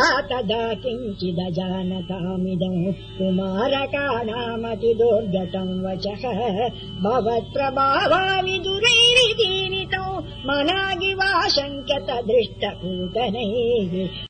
तदा किञ्चिदजानतामिदम् कुमारकाणामति दुर्गतम् वचः। भवत्प्रभावानि दुरैरिदीनितौ मनागि वा शङ्कत दृष्टपूतनैः